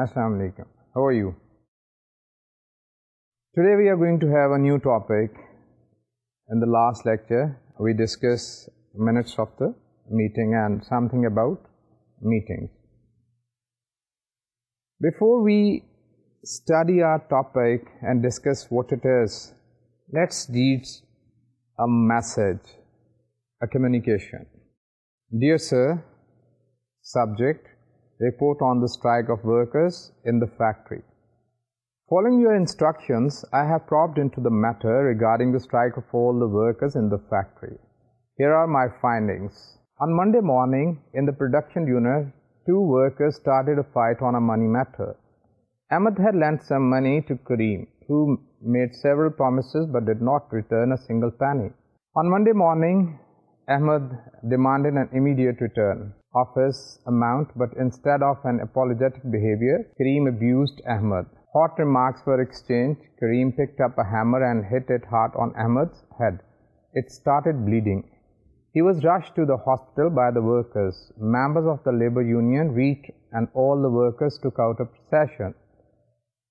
Assalamu alaikum. How are you? Today we are going to have a new topic. In the last lecture we discussed minutes of the meeting and something about meetings. Before we study our topic and discuss what it is, let's read a message, a communication. Dear Sir, subject report on the strike of workers in the factory. Following your instructions, I have probed into the matter regarding the strike of all the workers in the factory. Here are my findings. On Monday morning, in the production unit, two workers started a fight on a money matter. Ahmed had lent some money to Kareem, who made several promises but did not return a single penny. On Monday morning, Ahmed demanded an immediate return of his amount but instead of an apologetic behavior, Kareem abused Ahmed. Hot remarks were exchanged. Kareem picked up a hammer and hit it hard on Ahmed's head. It started bleeding. He was rushed to the hospital by the workers. Members of the labor union reached and all the workers took out a procession.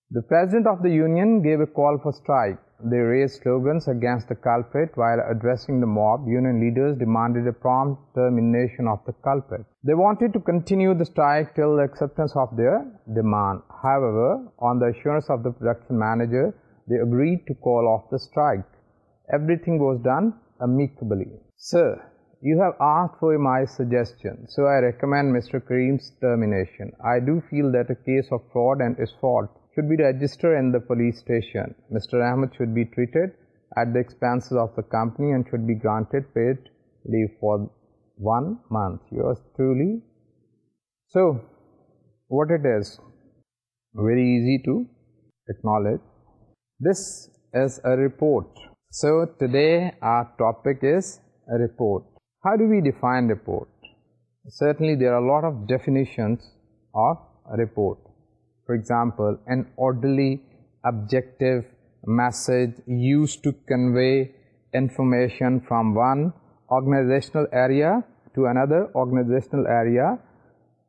The president of the union gave a call for strike they raised slogans against the culprit while addressing the mob. Union leaders demanded a prompt termination of the culprit. They wanted to continue the strike till acceptance of their demand. However, on the assurance of the production manager, they agreed to call off the strike. Everything was done amicably. Sir, you have asked for my suggestion, so I recommend Mr. Kareem's termination. I do feel that a case of fraud and assault should be registered in the police station. Mr. Ahmed should be treated at the expenses of the company and should be granted paid leave for one month. Yours truly. So, what it is? Very easy to acknowledge. This is a report. So, today our topic is a report. How do we define report? Certainly, there are a lot of definitions of a report for example, an orderly, objective message used to convey information from one organizational area to another organizational area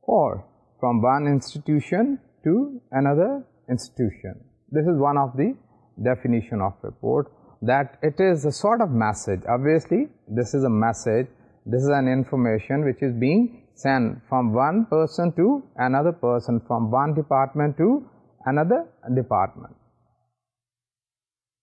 or from one institution to another institution. This is one of the definition of report that it is a sort of message. Obviously, this is a message. This is an information which is being send from one person to another person, from one department to another department.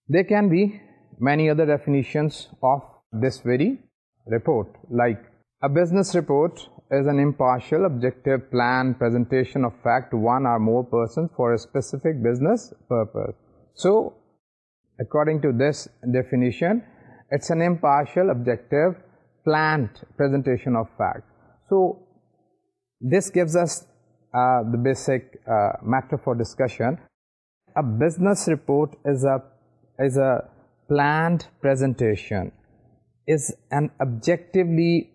There can be many other definitions of this very report like a business report is an impartial objective plan presentation of fact to one or more persons for a specific business purpose. So according to this definition it's an impartial objective planned presentation of fact. So this gives us uh, the basic uh, matter for discussion a business report is a is a planned presentation is an objectively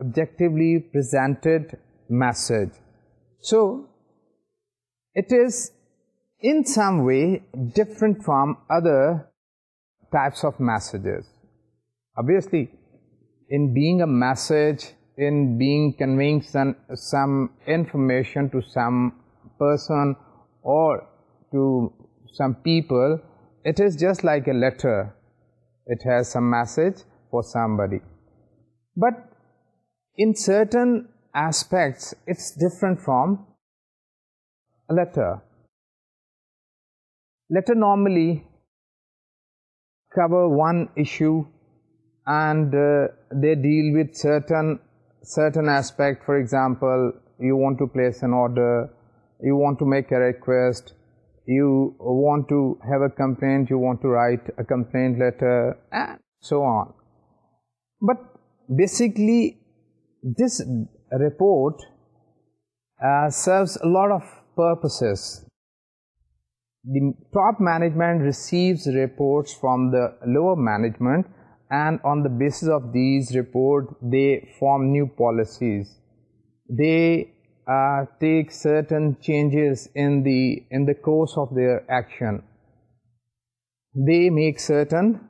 objectively presented message so it is in some way different from other types of messages obviously in being a message in being conveying some, some information to some person or to some people, it is just like a letter. It has some message for somebody. But in certain aspects, it's different from a letter. Letter normally cover one issue and uh, they deal with certain certain aspect, for example, you want to place an order, you want to make a request, you want to have a complaint, you want to write a complaint letter, and so on. But basically, this report uh, serves a lot of purposes. The top management receives reports from the lower management and on the basis of these reports, they form new policies they uh, take certain changes in the in the course of their action they make certain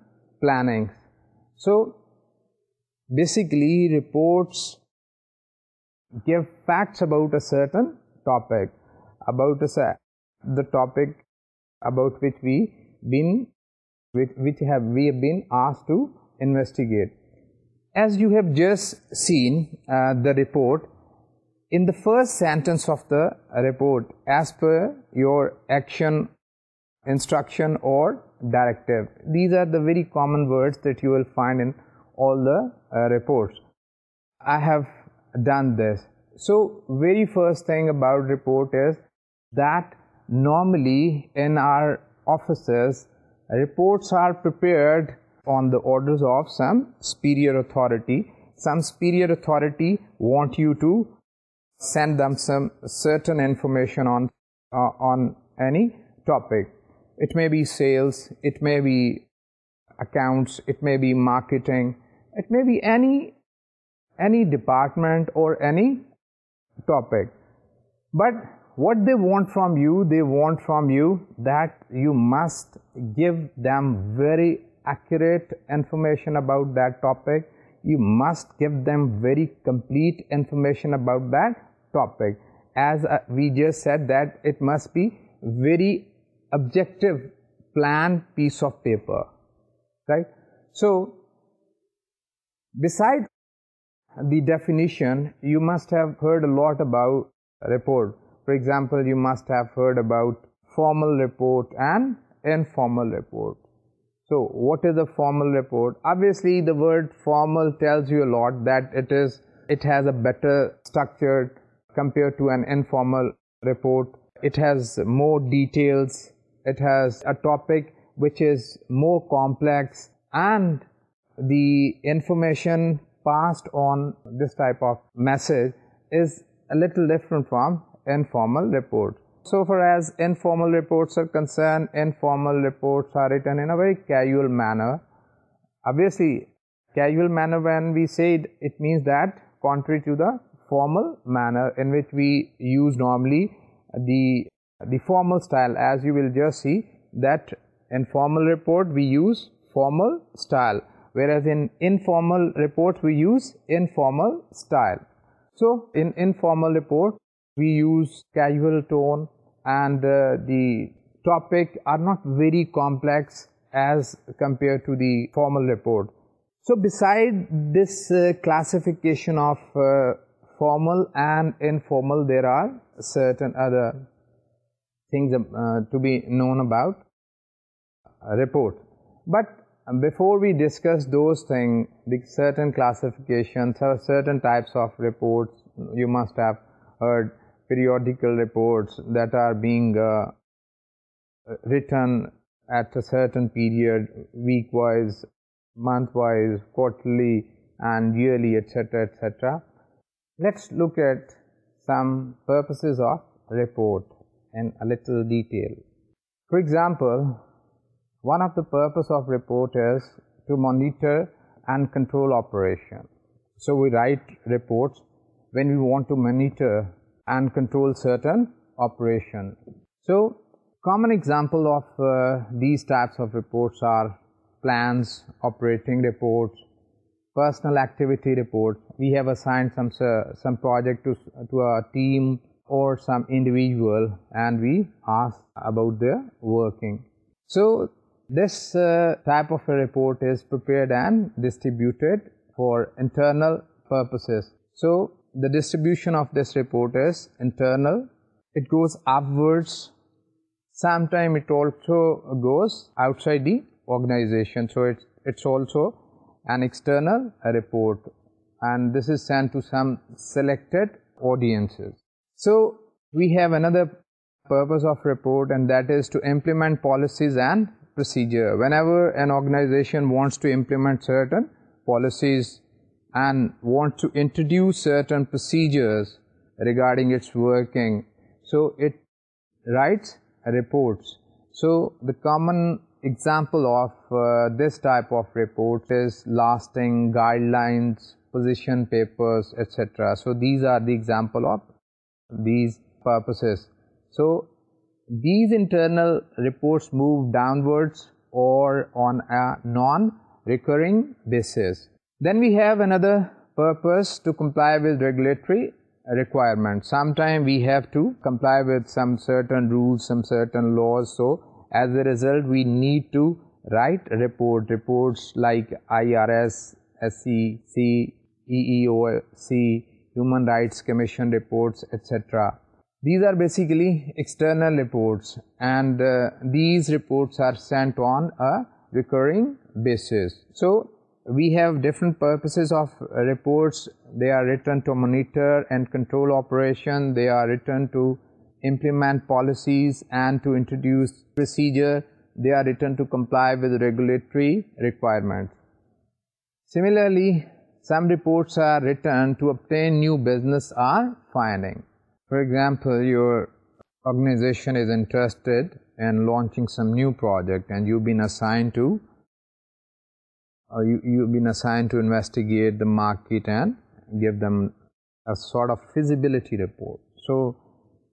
planning so basically reports give facts about a certain topic about the topic about which we been which, which have we have been asked to investigate. As you have just seen uh, the report, in the first sentence of the report, as per your action, instruction or directive, these are the very common words that you will find in all the uh, reports. I have done this. So, very first thing about report is that normally in our offices, reports are prepared on the orders of some superior authority. Some superior authority want you to send them some certain information on, uh, on any topic. It may be sales, it may be accounts, it may be marketing, it may be any, any department or any topic. But what they want from you, they want from you that you must give them very accurate information about that topic. You must give them very complete information about that topic. As uh, we just said that it must be very objective plan piece of paper. Right? So, besides the definition, you must have heard a lot about report. For example, you must have heard about formal report and informal report. So what is a formal report? Obviously the word formal tells you a lot that it is it has a better structure compared to an informal report. It has more details. It has a topic which is more complex and the information passed on this type of message is a little different from informal report so far as informal reports are concerned, informal reports are written in a very casual manner. Obviously, casual manner when we say it, means that contrary to the formal manner in which we use normally the, the formal style as you will just see that informal report we use formal style whereas in informal reports we use informal style. So, in informal report we use casual tone and uh, the topic are not very complex as compared to the formal report. So beside this uh, classification of uh, formal and informal, there are certain other things um, to be known about a report. But before we discuss those things, certain classifications, certain types of reports you must have heard, periodical reports that are being uh, written at a certain period, week wise, month wise, quarterly, and yearly, etc. etc. Let's look at some purposes of report in a little detail. For example, one of the purpose of report is to monitor and control operation. So we write reports when we want to monitor and control certain operation. So, common example of uh, these types of reports are plans, operating reports, personal activity reports. We have assigned some uh, some project to, to a team or some individual and we ask about their working. So, this uh, type of a report is prepared and distributed for internal purposes. So, the distribution of this report is internal. It goes upwards. Sometimes it also goes outside the organization. So it's it's also an external report and this is sent to some selected audiences. So we have another purpose of report and that is to implement policies and procedure. Whenever an organization wants to implement certain policies and want to introduce certain procedures regarding its working. So it writes reports. So the common example of uh, this type of report is lasting guidelines, position papers, etc. So these are the example of these purposes. So these internal reports move downwards or on a non-recurring basis. Then we have another purpose to comply with regulatory requirements. Sometimes we have to comply with some certain rules, some certain laws. So as a result, we need to write report reports like IRS, SEC, EEOC, Human Rights Commission reports, etc. These are basically external reports and uh, these reports are sent on a recurring basis. So we have different purposes of reports. They are written to monitor and control operation. They are written to implement policies and to introduce procedure. They are written to comply with regulatory requirements. Similarly, some reports are written to obtain new business or finding. For example, your organization is interested in launching some new project and you've been assigned to you, have been assigned to investigate the market and give them a sort of feasibility report. So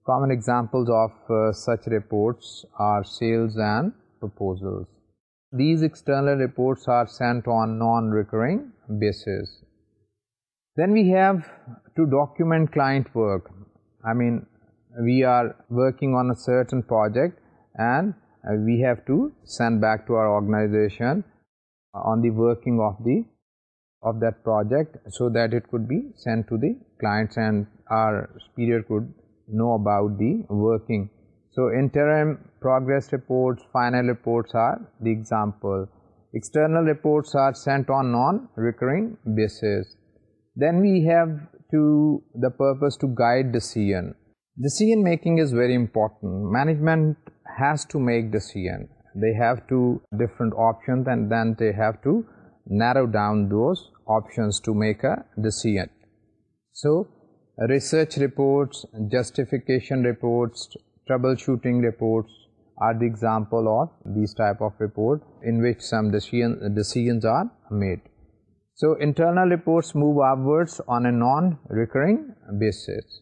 common examples of uh, such reports are sales and proposals. These external reports are sent on non-recurring basis. Then we have to document client work. I mean, we are working on a certain project and uh, we have to send back to our organization on the working of the of that project so that it could be sent to the clients and our superior could know about the working. So interim progress reports, final reports are the example. External reports are sent on non-recurring basis. Then we have to the purpose to guide the CN. The CN making is very important. Management has to make the CN they have two different options and then they have to narrow down those options to make a decision. So research reports, justification reports, troubleshooting reports are the example of these type of report in which some decisions are made. So internal reports move upwards on a non-recurring basis.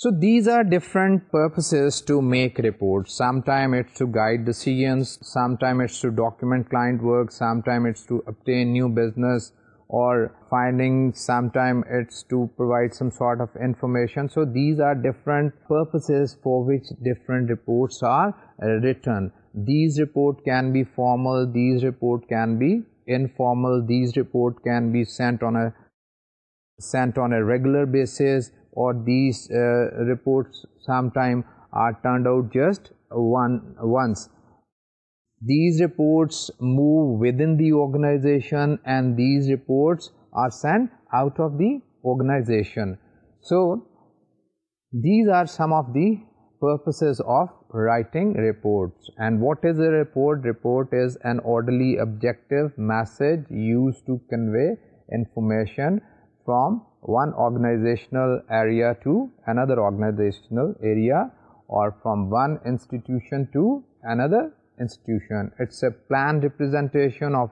So these are different purposes to make reports. Sometimes it's to guide decisions, Sometimes it's to document client work, Sometimes it's to obtain new business or finding, Sometimes it's to provide some sort of information. So these are different purposes for which different reports are written. These report can be formal, these report can be informal, these report can be sent on a sent on a regular basis or these uh, reports sometime are turned out just one once. These reports move within the organization and these reports are sent out of the organization. So, these are some of the purposes of writing reports. And what is a report? Report is an orderly objective message used to convey information from one organizational area to another organizational area or from one institution to another institution. It's a planned representation of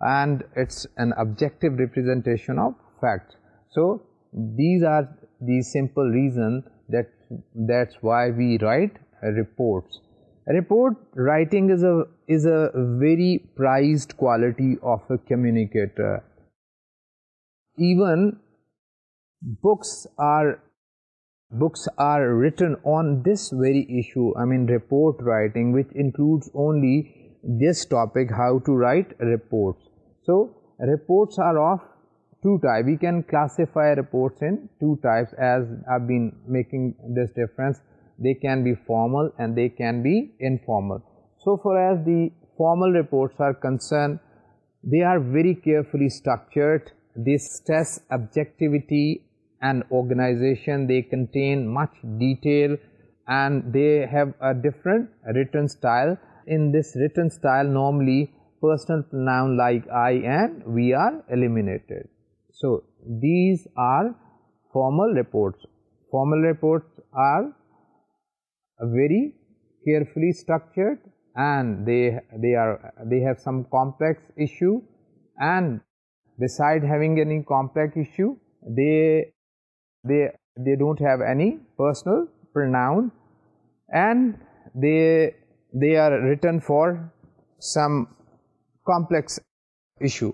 and it's an objective representation of facts. So, these are the simple reasons that that's why we write reports. Report writing is a is a very prized quality of a communicator. Even books are books are written on this very issue i mean report writing which includes only this topic how to write reports so reports are of two type we can classify reports in two types as i've been making this difference they can be formal and they can be informal so far as the formal reports are concerned they are very carefully structured they stress objectivity and organization they contain much detail and they have a different written style in this written style normally personal pronoun like I and we are eliminated so these are formal reports formal reports are very carefully structured and they they are they have some complex issue and beside having any complex issue they they they don't have any personal pronoun and they they are written for some complex issue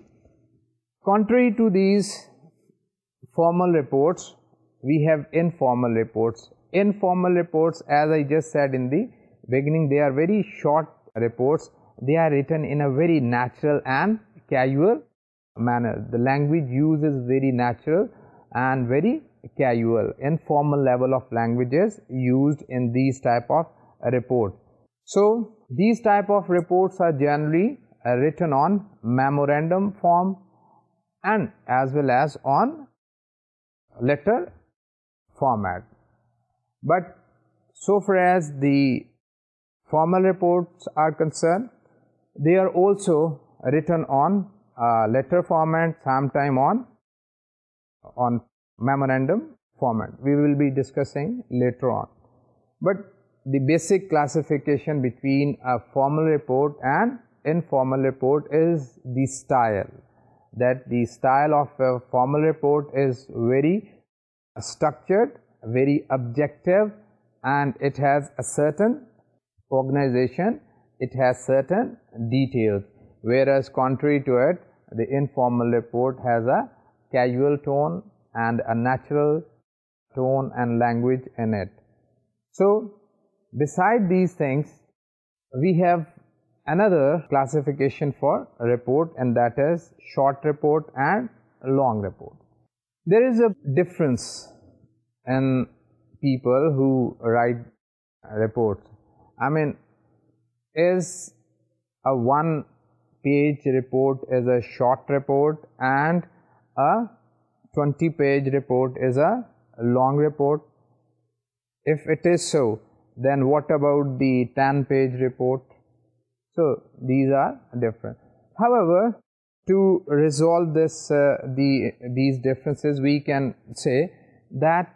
contrary to these formal reports we have informal reports informal reports as i just said in the beginning they are very short reports they are written in a very natural and casual manner the language used is very natural and very casual informal level of languages used in these type of report so these type of reports are generally uh, written on memorandum form and as well as on letter format but so far as the formal reports are concerned they are also written on uh, letter format sometime on on memorandum format. We will be discussing later on. But the basic classification between a formal report and informal report is the style. That the style of a formal report is very structured, very objective and it has a certain organization, it has certain details. Whereas contrary to it, the informal report has a casual tone, and a natural tone and language in it. So, beside these things, we have another classification for report and that is short report and long report. There is a difference in people who write reports. I mean, is a one page report is a short report and a 20 page report is a long report if it is so then what about the 10 page report so these are different however to resolve this uh, the these differences we can say that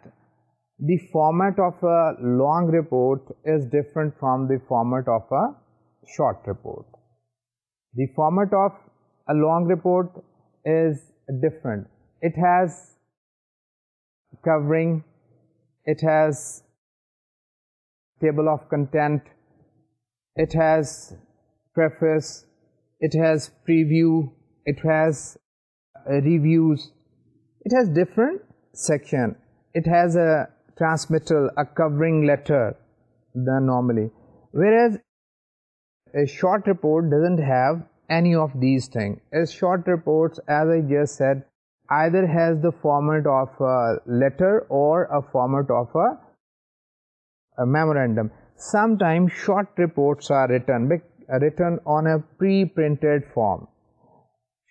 the format of a long report is different from the format of a short report the format of a long report is different it has covering it has table of content it has preface it has preview it has uh, reviews it has different section it has a transmittal a covering letter than normally whereas a short report doesn't have any of these things A short reports as i just said either has the format of a letter or a format of a, a memorandum. Sometimes short reports are written, written on a pre-printed form.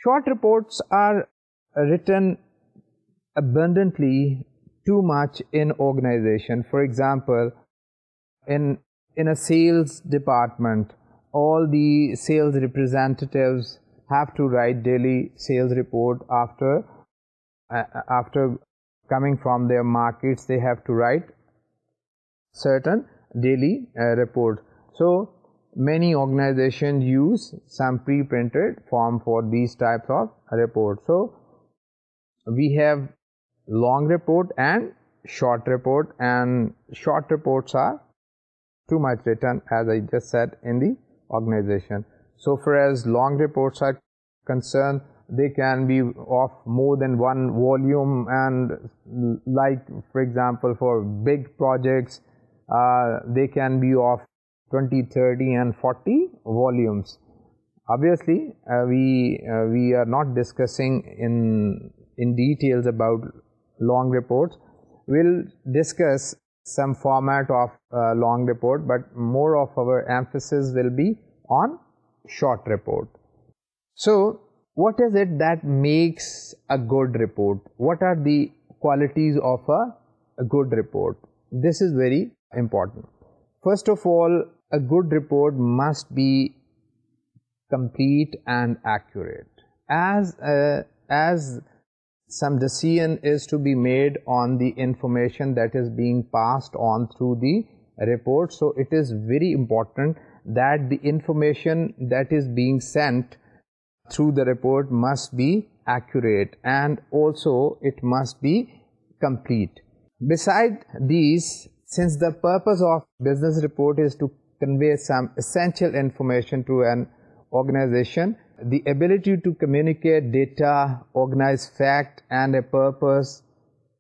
Short reports are written abundantly too much in organization. For example, in, in a sales department, all the sales representatives have to write daily sales report after uh, after coming from their markets they have to write certain daily uh, report so many organizations use some pre-printed form for these types of reports so we have long report and short report and short reports are too much written as I just said in the organization so far as long reports are concerned they can be of more than one volume and like for example for big projects uh, they can be of 20, 30 and 40 volumes. Obviously uh, we, uh, we are not discussing in, in details about long reports. We will discuss some format of long report but more of our emphasis will be on short report. So, what is it that makes a good report what are the qualities of a, good report this is very important first of all a good report must be complete and accurate as uh, as some decision is to be made on the information that is being passed on through the report so it is very important that the information that is being sent through the report must be accurate and also it must be complete. Beside these, since the purpose of business report is to convey some essential information to an organization, the ability to communicate data, organize fact and a purpose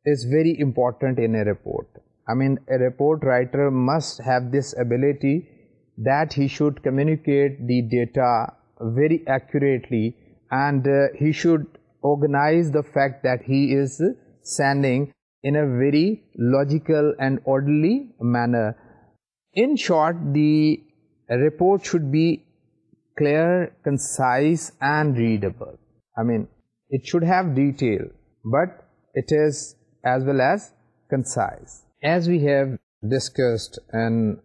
is very important in a report. I mean, a report writer must have this ability that he should communicate the data, very accurately and uh, he should organize the fact that he is sending in a very logical and orderly manner. In short, the report should be clear, concise and readable. I mean, it should have detail, but it is as well as concise. As we have discussed an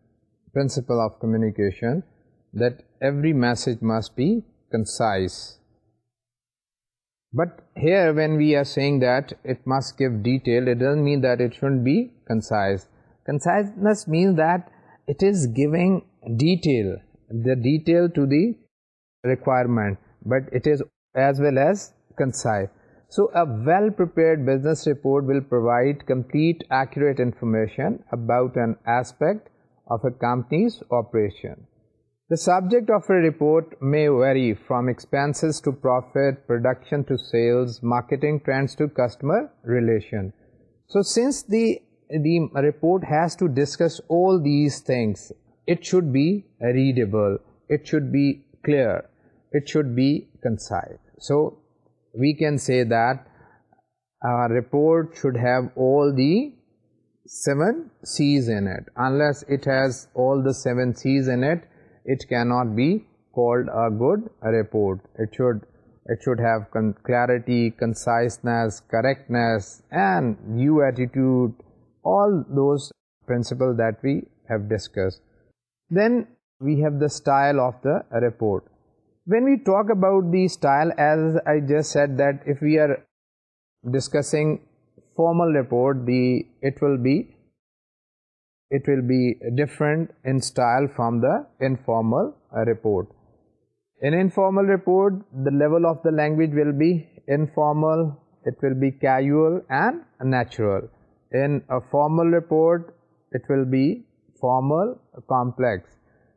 principle of communication, that every message must be concise. But here when we are saying that it must give detail, it doesn't mean that it shouldn't be concise. Conciseness means that it is giving detail, the detail to the requirement, but it is as well as concise. So, a well-prepared business report will provide complete accurate information about an aspect of a company's operation. The subject of a report may vary from expenses to profit, production to sales, marketing trends to customer relation. So since the, the report has to discuss all these things, it should be readable, it should be clear, it should be concise. So we can say that a report should have all the seven C's in it. Unless it has all the seven C's in it, it cannot be called a good report. It should, it should have clarity, conciseness, correctness and new attitude, all those principles that we have discussed. Then we have the style of the report. When we talk about the style, as I just said that if we are discussing formal report, the it will be it will be different in style from the informal uh, report. In informal report, the level of the language will be informal, it will be casual and natural. In a formal report, it will be formal, complex.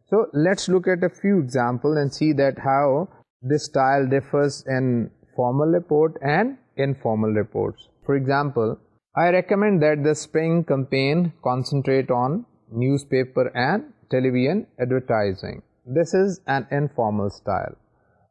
So, let's look at a few examples and see that how this style differs in formal report and informal reports. For example, I recommend that the spring campaign concentrate on newspaper and television advertising. This is an informal style.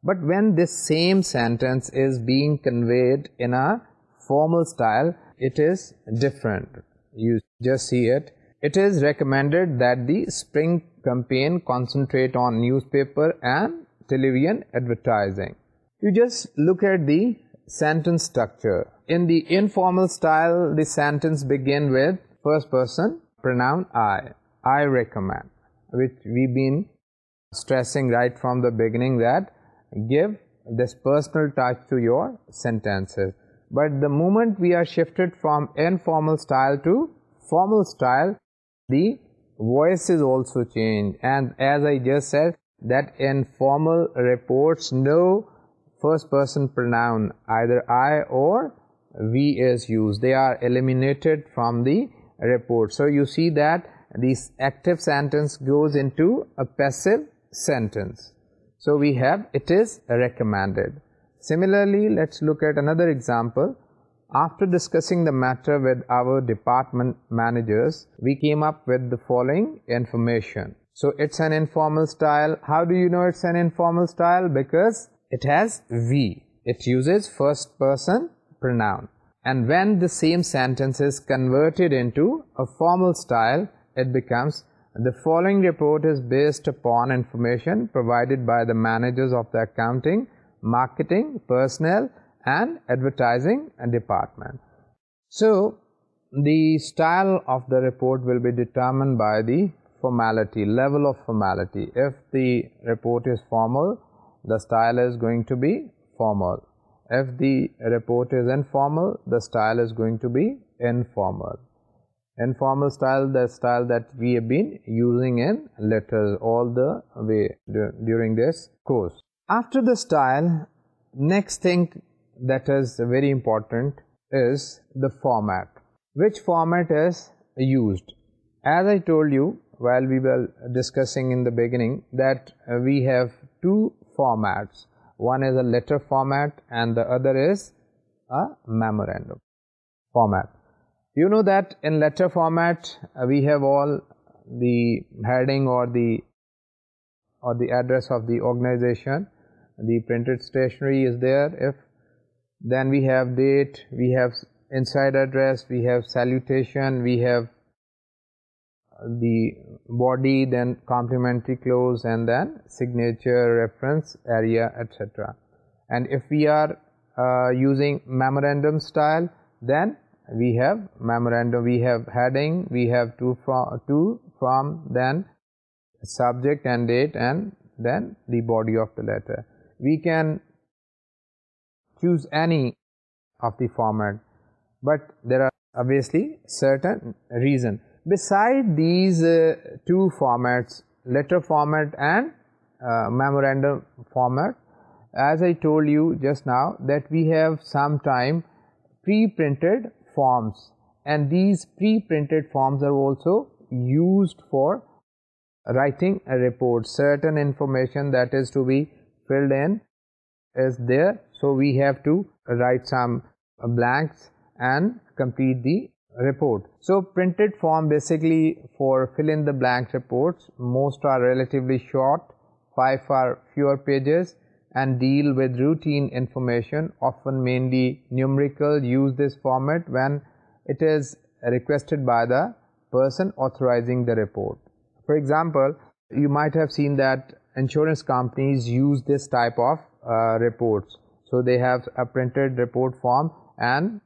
But when this same sentence is being conveyed in a formal style, it is different. You just see it. It is recommended that the spring campaign concentrate on newspaper and television advertising. You just look at the sentence structure in the informal style, the sentence begin with first person pronoun I. I recommend, which we've been stressing right from the beginning that give this personal touch to your sentences. But the moment we are shifted from informal style to formal style, the voice is also changed. And as I just said, that informal reports no first person pronoun, either I or V is used. They are eliminated from the report. So you see that this active sentence goes into a passive sentence. So we have it is recommended. Similarly, let's look at another example. After discussing the matter with our department managers, we came up with the following information. So it's an informal style. How do you know it's an informal style? Because it has V. It uses first person pronoun. And when the same sentence is converted into a formal style, it becomes, the following report is based upon information provided by the managers of the accounting, marketing, personnel, and advertising and department. So, the style of the report will be determined by the formality, level of formality. If the report is formal, the style is going to be formal if the report is informal, the style is going to be informal. Informal style, the style that we have been using in letters all the way during this course. After the style, next thing that is very important is the format. Which format is used? As I told you, while we were discussing in the beginning, that we have two formats one is a letter format and the other is a memorandum format you know that in letter format uh, we have all the heading or the or the address of the organization the printed stationery is there if then we have date we have inside address we have salutation we have the body, then complimentary clothes, and then signature, reference, area, etc. And if we are using memorandum style, then we have memorandum, we have heading, we have two, two form, then subject and date, and then the body of the letter. We can choose any of the format, but there are obviously certain reason beside these uh, two formats letter format and uh, memorandum format as I told you just now that we have sometime pre-printed forms and these pre-printed forms are also used for writing a report certain information that is to be filled in is there so we have to write some blanks and complete the report. So printed form basically for fill in the blank reports, most are relatively short, five or fewer pages and deal with routine information, often mainly numerical, use this format when it is requested by the person authorizing the report. For example, you might have seen that insurance companies use this type of uh, reports. So they have a printed report form and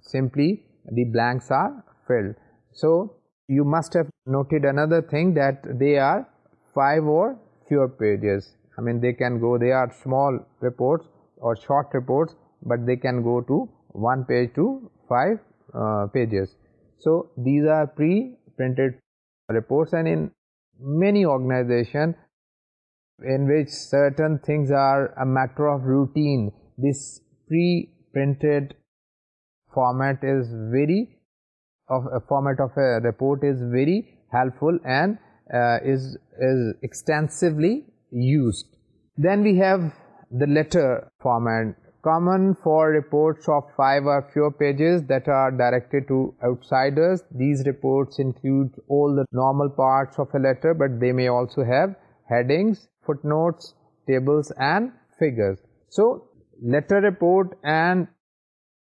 simply the blanks are filled. So, you must have noted another thing that they are five or fewer pages. I mean, they can go, they are small reports or short reports, but they can go to one page to five uh, pages. So, these are pre-printed reports and in many organizations in which certain things are a matter of routine, this pre-printed format uh, of a format of a report is is helpful and is is extensively used. Then we have the letter format, common for reports of 5 or fewer pages that are directed to outsiders. These reports include all the normal parts of a letter but they may also have headings, footnotes, tables and figures. So letter report and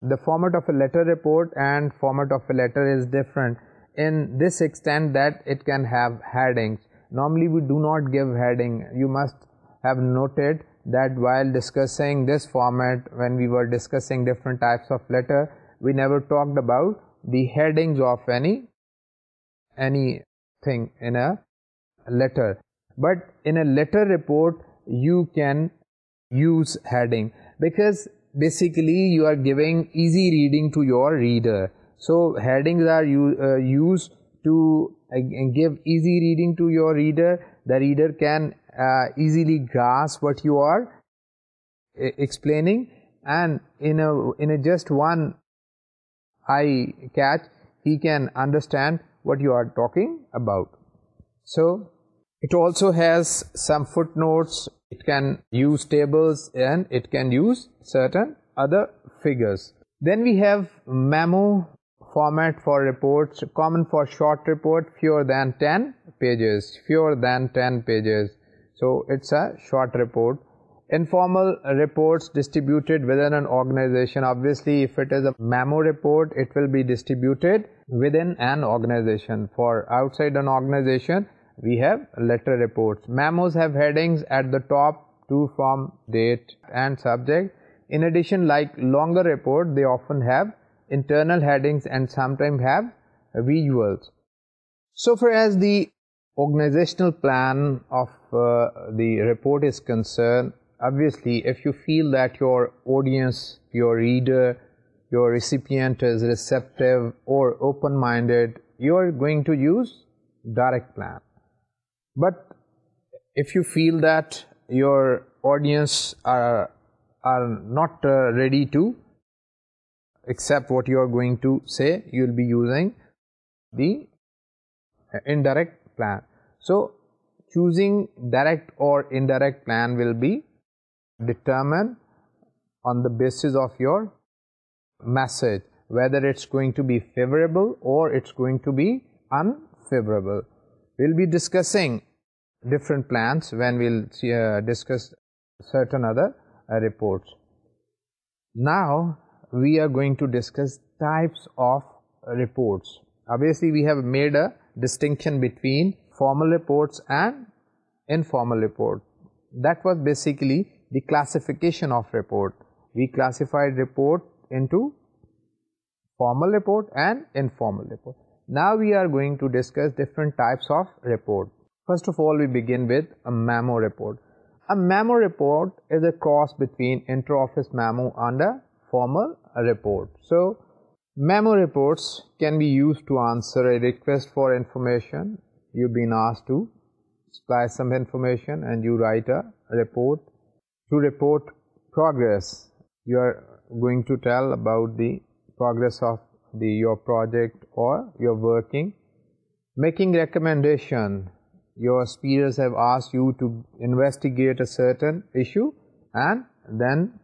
the format of a letter report and format of a letter is different in this extent that it can have headings. Normally we do not give heading. You must have noted that while discussing this format, when we were discussing different types of letter, we never talked about the headings of any thing in a letter. But in a letter report, you can use heading. Because basically you are giving easy reading to your reader. So headings are uh, used to uh, give easy reading to your reader. The reader can uh, easily grasp what you are explaining and in a, in a just one eye catch, he can understand what you are talking about. So it also has some footnotes it can use tables and it can use certain other figures then we have memo format for reports common for short report fewer than 10 pages fewer than 10 pages so it's a short report informal reports distributed within an organization obviously if it is a memo report it will be distributed within an organization for outside an organization we have letter reports. Memos have headings at the top to form date and subject. In addition, like longer report, they often have internal headings and sometimes have visuals. So far as the organizational plan of uh, the report is concerned, obviously, if you feel that your audience, your reader, your recipient is receptive or open-minded, you are going to use direct plan but if you feel that your audience are are not uh, ready to accept what you are going to say you'll be using the indirect plan so choosing direct or indirect plan will be determined on the basis of your message whether it's going to be favorable or it's going to be unfavorable we'll be discussing different plans when we'll uh, discuss certain other uh, reports. Now, we are going to discuss types of reports. Obviously, we have made a distinction between formal reports and informal report. That was basically the classification of report. We classified report into formal report and informal report. Now we are going to discuss different types of report. First of all, we begin with a memo report. A memo report is a cross between inter-office memo and a formal report. So, memo reports can be used to answer a request for information. You've been asked to supply some information and you write a report to report progress. You are going to tell about the progress of your project or your working making recommendation your superiors have asked you to investigate a certain issue and then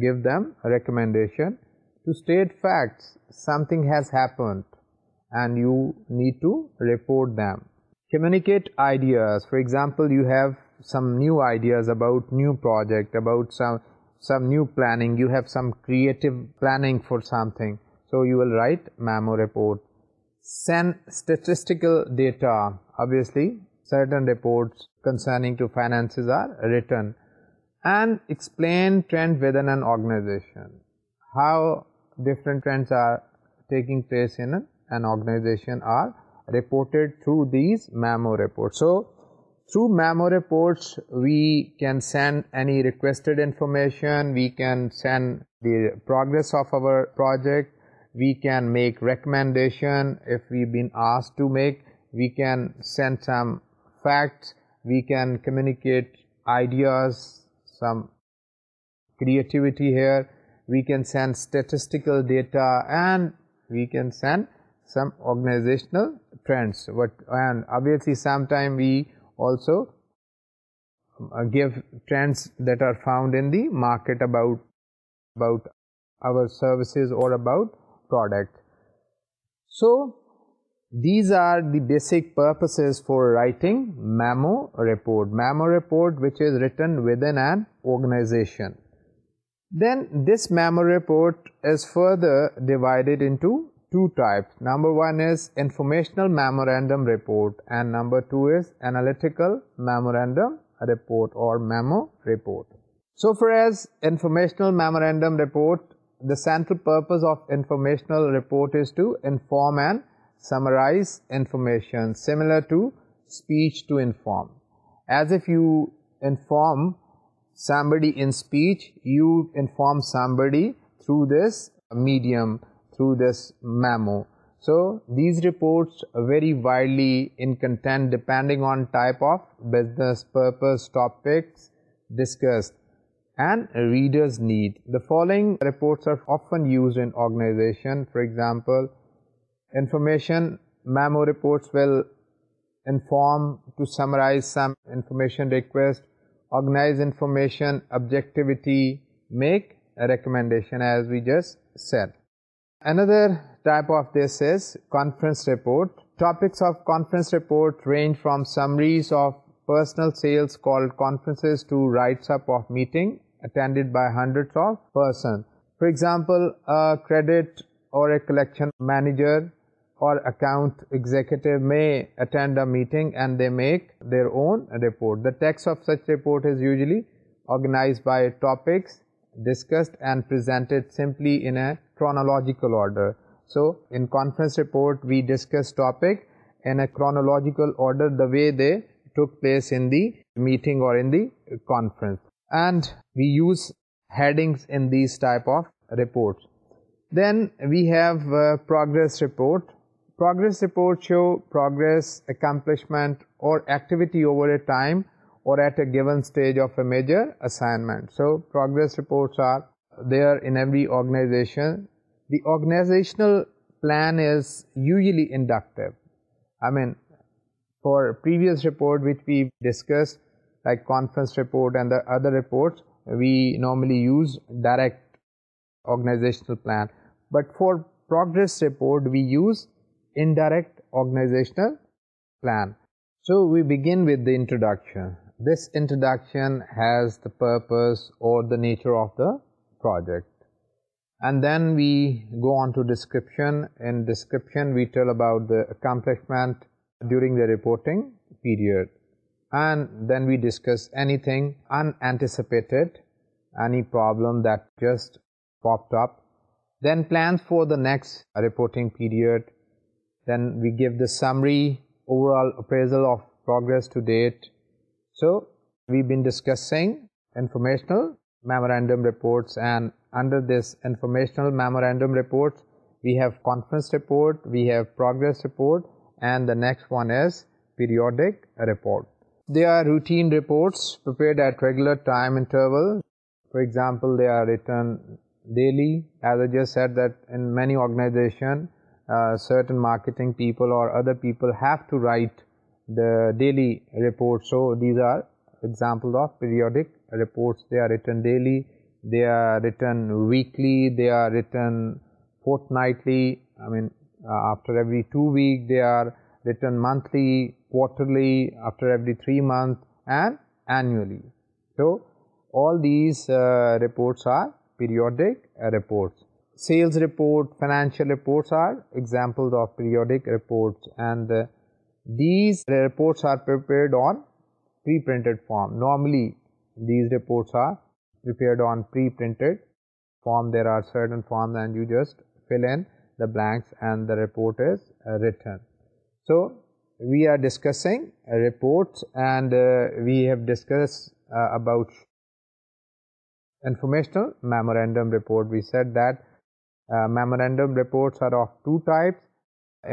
give them a recommendation to state facts something has happened and you need to report them communicate ideas for example you have some new ideas about new project about some some new planning you have some creative planning for something so you will write memo report. Send statistical data. Obviously, certain reports concerning to finances are written. And explain trend within an organization. How different trends are taking place in an organization are reported through these memo reports. So, through memo reports, we can send any requested information. We can send the progress of our project we can make recommendation if we've been asked to make we can send some facts we can communicate ideas some creativity here we can send statistical data and we can send some organizational trends what and obviously sometime we also uh, give trends that are found in the market about about our services or about product. So, these are the basic purposes for writing memo report. Memo report which is written within an organization. Then, this memo report is further divided into two types. Number one is informational memorandum report and number two is analytical memorandum report or memo report. So, for as informational memorandum report the central purpose of informational report is to inform and summarize information similar to speech to inform as if you inform somebody in speech you inform somebody through this medium through this memo so these reports very widely in content depending on type of business purpose topics discussed and readers need. The following reports are often used in organization. For example, information memo reports will inform to summarize some information request, organize information, objectivity, make a recommendation as we just said. Another type of this is conference report. Topics of conference report range from summaries of personal sales called conferences to write-up of meeting attended by hundreds of persons. For example, a credit or a collection manager or account executive may attend a meeting and they make their own report. The text of such report is usually organized by topics discussed and presented simply in a chronological order. So, in conference report, we discuss topic in a chronological order the way they took place in the meeting or in the conference and we use headings in these type of reports. Then we have uh, progress report. Progress report show progress, accomplishment or activity over a time or at a given stage of a major assignment. So progress reports are there in every organization. The organizational plan is usually inductive. I mean, for previous report which we discussed, like conference report and the other reports, we normally use direct organizational plan. But for progress report, we use indirect organizational plan. So we begin with the introduction. This introduction has the purpose or the nature of the project. And then we go on to description. In description, we tell about the accomplishment during the reporting period and then we discuss anything unanticipated, any problem that just popped up, then plans for the next reporting period, then we give the summary, overall appraisal of progress to date. So, we've been discussing informational memorandum reports and under this informational memorandum reports, we have conference report, we have progress report and the next one is periodic report they are routine reports prepared at regular time intervals. For example, they are written daily. As I just said that in many organizations, uh, certain marketing people or other people have to write the daily reports. So these are examples of periodic reports. They are written daily, they are written weekly, they are written fortnightly. I mean, uh, after every two weeks, they are Written monthly, quarterly, after every three months and annually. So, all these uh, reports are periodic reports. Sales report, financial reports are examples of periodic reports and uh, these reports are prepared on pre-printed form. Normally, these reports are prepared on pre-printed form. There are certain forms and you just fill in the blanks and the report is uh, written. So, we are discussing reports and uh, we have discussed uh, about informational memorandum report. We said that uh, memorandum reports are of two types.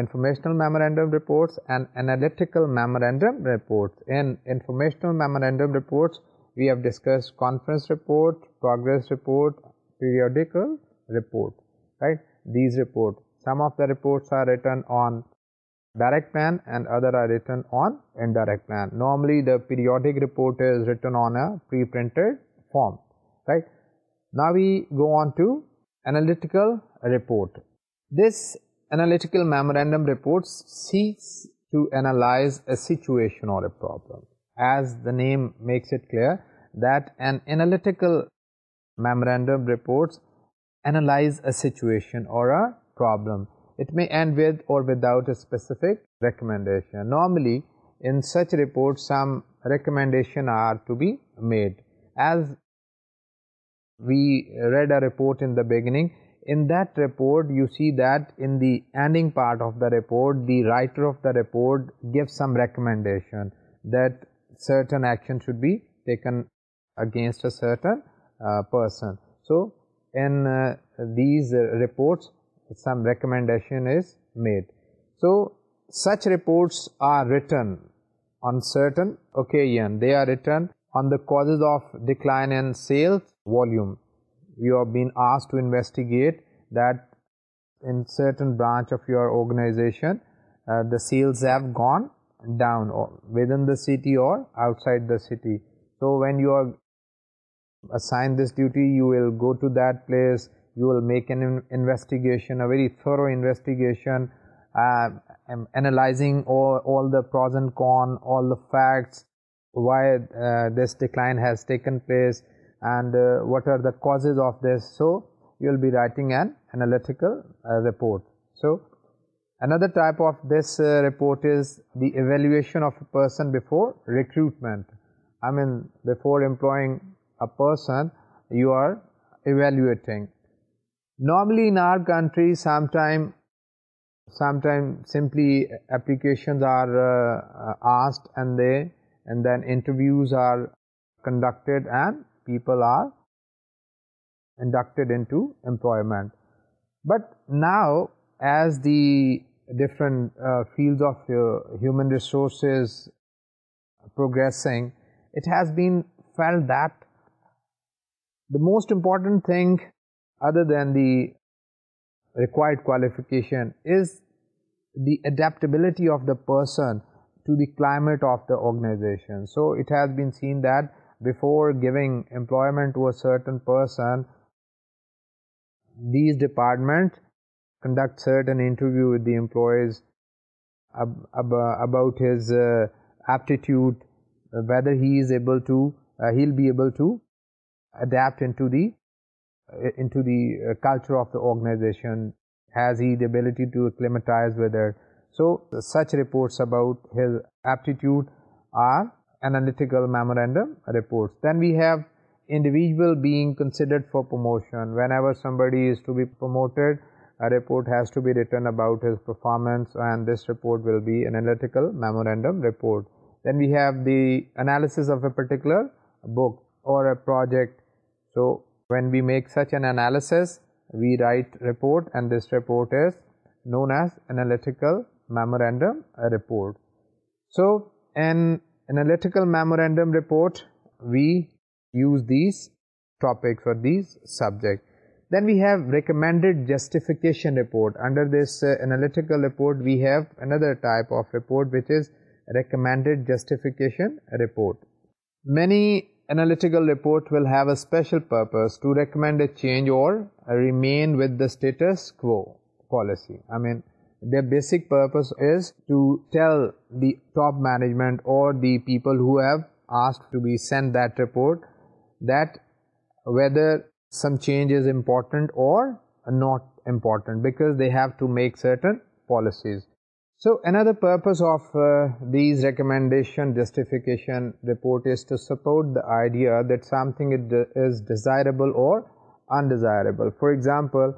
informational memorandum reports and analytical memorandum reports. In informational memorandum reports, we have discussed conference report, progress report, periodical report, right? These reports. Some of the reports are written on direct plan and other are written on indirect plan. Normally the periodic report is written on a pre-printed form, right. Now we go on to analytical report. This analytical memorandum report seeks to analyze a situation or a problem. As the name makes it clear that an analytical memorandum reports analyze a situation or a problem it may end with or without a specific recommendation. Normally, in such reports, some recommendations are to be made. As we read a report in the beginning, in that report, you see that in the ending part of the report, the writer of the report gives some recommendation that certain action should be taken against a certain uh, person. So, in uh, these reports, some recommendation is made. So, such reports are written on certain occasion. They are written on the causes of decline in sales volume. You have been asked to investigate that in certain branch of your organization, uh, the sales have gone down or within the city or outside the city. So, when you are assigned this duty, you will go to that place, you will make an investigation, a very thorough investigation, uh, um, analyzing all, the pros and cons, all the facts, why uh, this decline has taken place, and uh, what are the causes of this. So, you will be writing an analytical uh, report. So, another type of this report is the evaluation of a person before recruitment. I mean, before employing a person, you are evaluating normally in our country sometime sometime simply applications are uh, asked and they and then interviews are conducted and people are inducted into employment but now as the different uh, fields of uh, human resources progressing it has been felt that the most important thing other than the required qualification is the adaptability of the person to the climate of the organization. So it has been seen that before giving employment to a certain person, these departments conduct certain interview with the employees about his uh, aptitude, uh, whether he is able to, uh, he'll be able to adapt into the uh, into the uh, culture of the organization? Has he the ability to acclimatize Whether So such reports about his aptitude are analytical memorandum reports. Then we have individual being considered for promotion. Whenever somebody is to be promoted, a report has to be written about his performance and this report will be an analytical memorandum report. Then we have the analysis of a particular book or a project. So when we make such an analysis, we write report and this report is known as analytical memorandum report. So, an analytical memorandum report, we use these topics or these subjects. Then we have recommended justification report. Under this uh, analytical report, we have another type of report which is recommended justification report. Many analytical report will have a special purpose to recommend a change or remain with the status quo policy. I mean, their basic purpose is to tell the top management or the people who have asked to be sent that report that whether some change is important or not important because they have to make certain policies. So another purpose of uh, these recommendation justification report is to support the idea that something is desirable or undesirable. For example,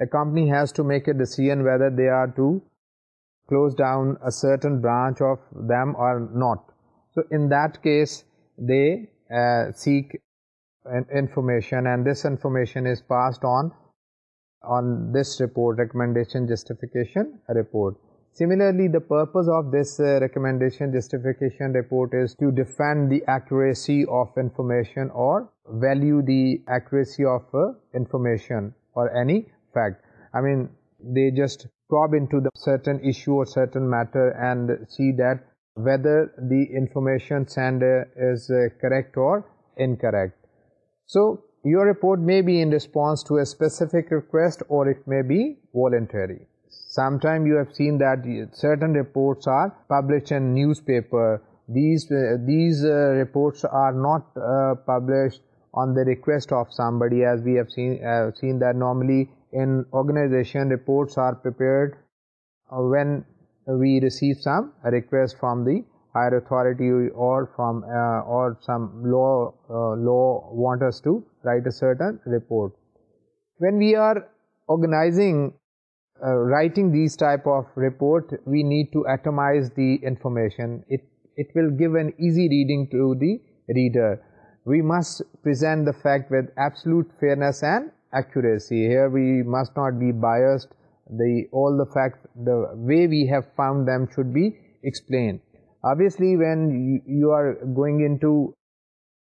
a company has to make a decision whether they are to close down a certain branch of them or not. So in that case, they uh, seek information and this information is passed on on this report, recommendation justification report. Similarly, the purpose of this uh, recommendation justification report is to defend the accuracy of information or value the accuracy of uh, information or any fact. I mean, they just probe into the certain issue or certain matter and see that whether the information sender uh, is correct or incorrect. So, your report may be in response to a specific request or it may be voluntary. Sometimes you have seen that certain reports are published in newspaper these these uh, reports are not uh, published on the request of somebody as we have seen uh, seen that normally in organization reports are prepared when we receive some request from the higher authority or from or some law uh, want us to write a certain report when we are organizing writing these type of report we need to atomize the information it it will give an easy reading to the reader we must present the fact with absolute fairness and accuracy here we must not be biased the all the fact the way we have found them should be explained obviously when you are going into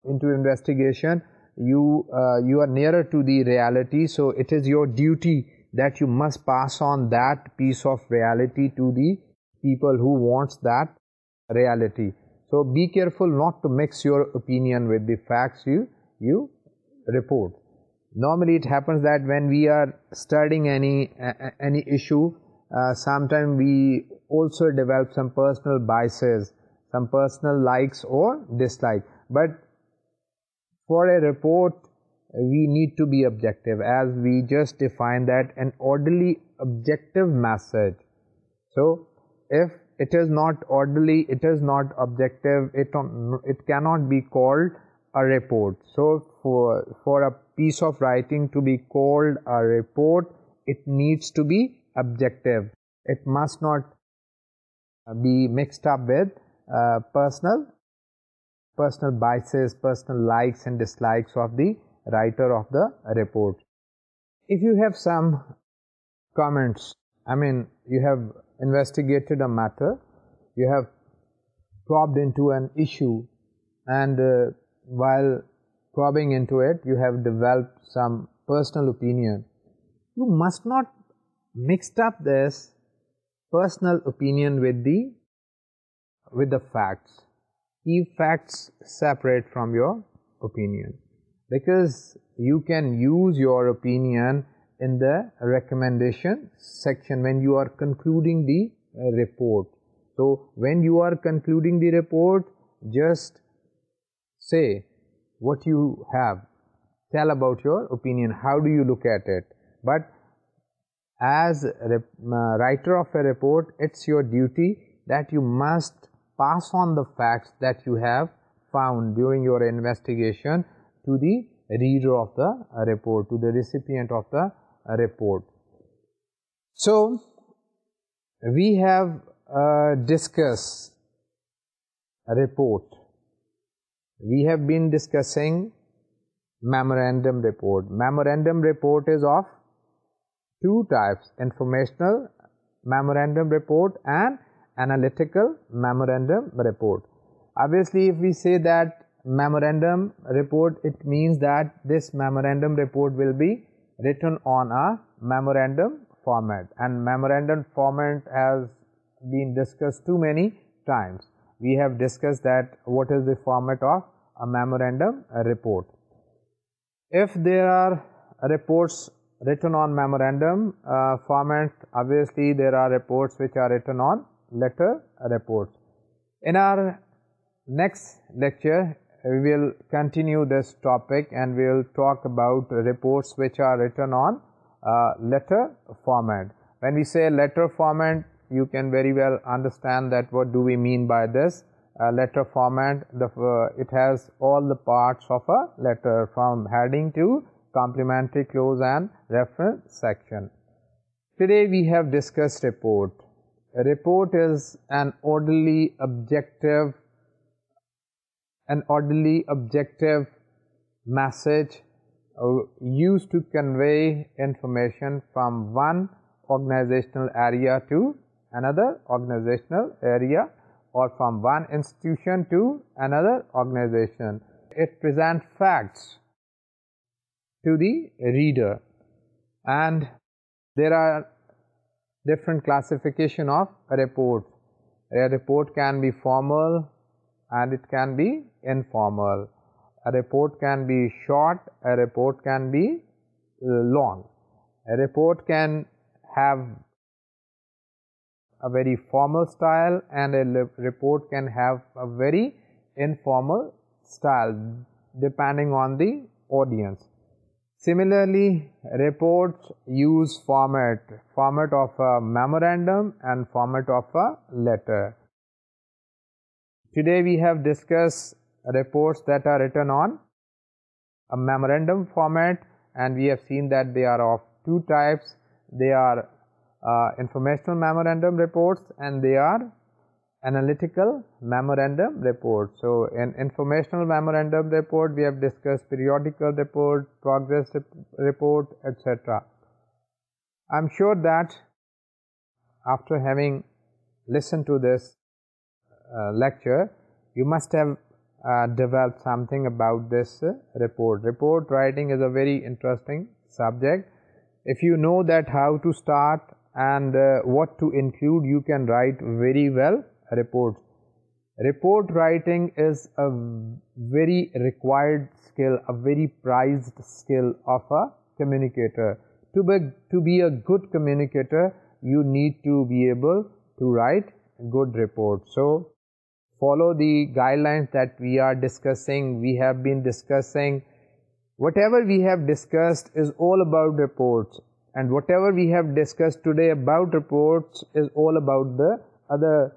into investigation you uh, you are nearer to the reality so it is your duty that you must pass on that piece of reality to the people who wants that reality. So be careful not to mix your opinion with the facts you, you report. Normally it happens that when we are studying any, any issue, uh, sometimes we also develop some personal biases, some personal likes or dislike. But for a report, we need to be objective as we just define that an orderly objective message so if it is not orderly it is not objective it it cannot be called a report so for for a piece of writing to be called a report it needs to be objective it must not be mixed up with uh, personal personal biases personal likes and dislikes of the writer of the report. If you have some comments, I mean, you have investigated a matter, you have probed into an issue and uh, while probing into it, you have developed some personal opinion. You must not mix up this personal opinion with the with the facts. Keep facts separate from your opinion because you can use your opinion in the recommendation section when you are concluding the uh, report. So, when you are concluding the report, just say what you have, tell about your opinion, how do you look at it. But as uh, writer of a report, it's your duty that you must pass on the facts that you have found during your investigation to the reader of the report, to the recipient of the report. So, we have uh, discussed a report. We have been discussing memorandum report. Memorandum report is of two types, informational memorandum report and analytical memorandum report. Obviously, if we say that memorandum report it means that this memorandum report will be written on a memorandum format and memorandum format has been discussed too many times we have discussed that what is the format of a memorandum report if there are reports written on memorandum uh, format obviously there are reports which are written on letter reports in our next lecture we will continue this topic and we will talk about reports which are written on uh, letter format. When we say letter format, you can very well understand that what do we mean by this uh, letter format. Uh, it has all the parts of a letter from heading to complimentary close and reference section. Today we have discussed report. report is an orderly, objective, an orderly objective message uh, used to convey information from one organizational area to another organizational area or from one institution to another organization. It presents facts to the reader and there are different classification of reports. A report can be formal, and it can be informal. A report can be short, a report can be uh, long. A report can have a very formal style and a report can have a very informal style depending on the audience. Similarly, reports use format, format of a memorandum and format of a letter today we have discussed reports that are written on a memorandum format and we have seen that they are of two types they are uh, informational memorandum reports and they are analytical memorandum reports. so in informational memorandum report we have discussed periodical report progress report etc i'm sure that after having listened to this uh, lecture, you must have uh, developed something about this report. Report writing is a very interesting subject. If you know that how to start and uh, what to include, you can write very well reports. Report writing is a very required skill, a very prized skill of a communicator. To be, to be a good communicator, you need to be able to write good reports. So, follow the guidelines that we are discussing, we have been discussing. Whatever we have discussed is all about reports. And whatever we have discussed today about reports is all about the other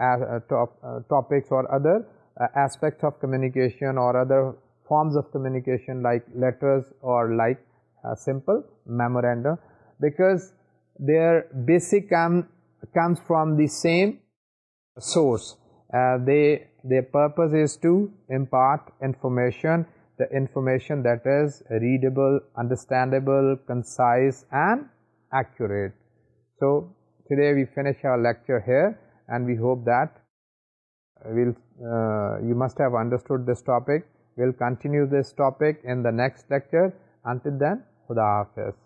uh, uh, uh, topics or other aspects of communication or other forms of communication like letters or like simple memoranda. Because their basic um, comes from the same source. Uh, they, their purpose is to impart information, the information that is readable, understandable, concise and accurate. So, today we finish our lecture here and we hope that we'll, uh, you must have understood this topic. We'll continue this topic in the next lecture. Until then, Khuda Hafiz.